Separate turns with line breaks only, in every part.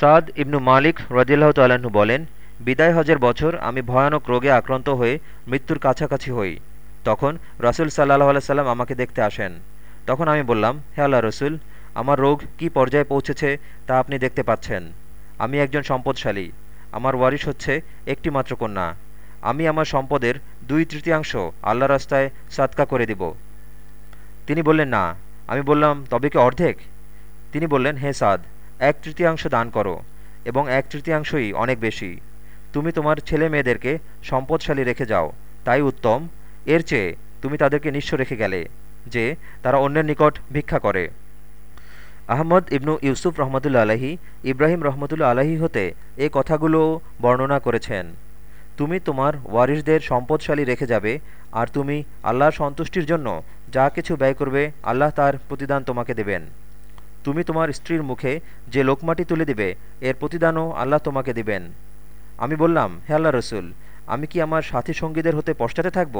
সাদ ইবনু মালিক রদিল্লাহ তাল্লাহ্ন বলেন, বিদায় হজের বছর আমি ভয়ানক রোগে আক্রান্ত হয়ে মৃত্যুর কাছাকাছি হই। তখন রসুল সাল্লাহ আলাইসাল্লাম আমাকে দেখতে আসেন। তখন আমি বললাম, হে আল্লাহ রসুল, আমার রোগ কি পর্যায়ে পৌঁছেছে তা আপনি দেখতে পাচ্ছেন। আমি একজন সম্পদশালী। আমার ওয়ারিশ হচ্ছে একটি মাত্র কন্যা। আমি আমার সম্পদের দুই তৃতীয়াংশ আল্লাহ রাস্তায় সাতকা করে দিব। তিনি বললেন, না। আমি বললাম, তবে কি অর্ধেক? তিনি বললেন, হে সাদ। এক তৃতীয়াংশ দান করো, এবং এক তৃতীয়াংশই অনেক বেশি। তুমি তোমার ছেলে মেয়েদেরকে সম্পদশালী রেখে যাও, তাই উত্তম। এর চেয়ে তুমি তাদেরকে নিঃস্ব রেখে গেলে, যে তারা অন্যের নিকট ভিক্ষা করে। আহমদ ইবনু ইউসুফ রহমতুল্লা আলহী ইব্রাহিম রহমতুল্লা আলহী হতে এ কথাগুলো বর্ণনা করেছেন। তুমি তোমার ওয়ারিসদের সম্পদশালী রেখে যাবে, আর তুমি আল্লাহর সন্তুষ্টির জন্য যা কিছু ব্যয় করবে, আল্লাহ তার প্রতিদান তোমাকে দেবেন। তুমি তোমার স্ত্রীর মুখে যে লোকমাটি তুলে দিবে, এর প্রতিদানও আল্লাহ তোমাকে দিবেন। আমি বললাম, হে আল্লাহ রসুল, আমি কি আমার সাথী সঙ্গীদের হতে পশ্চাতে থাকব?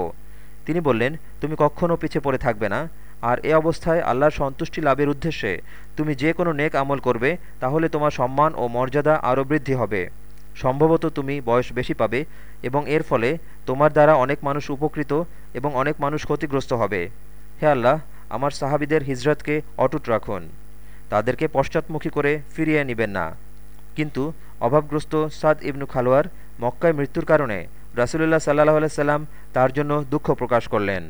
তিনি বললেন, তুমি কখনও পিছে পড়ে থাকবে না, আর এ অবস্থায় আল্লাহর সন্তুষ্টি লাভের উদ্দেশ্যে তুমি যে কোনো নেক আমল করবে, তাহলে তোমার সম্মান ও মর্যাদা আরও বৃদ্ধি হবে। সম্ভবত তুমি বয়স বেশি পাবে, এবং এর ফলে তোমার দ্বারা অনেক মানুষ উপকৃত এবং অনেক মানুষ ক্ষতিগ্রস্ত হবে। হে আল্লাহ, আমার সাহাবিদের হিজরতকে অটুট রাখুন। তাদেরকে পশ্চাৎমুখী করে ফিরিয়ে নেবেন না। কিন্তু অভাবগ্রস্ত সাদ ইবনু খালোয়ার মক্কায় মৃত্যুর কারণে রাসুলুল্লাহ সাল্লাহ আলাইসাল্লাম তার জন্য দুঃখ প্রকাশ করলেন।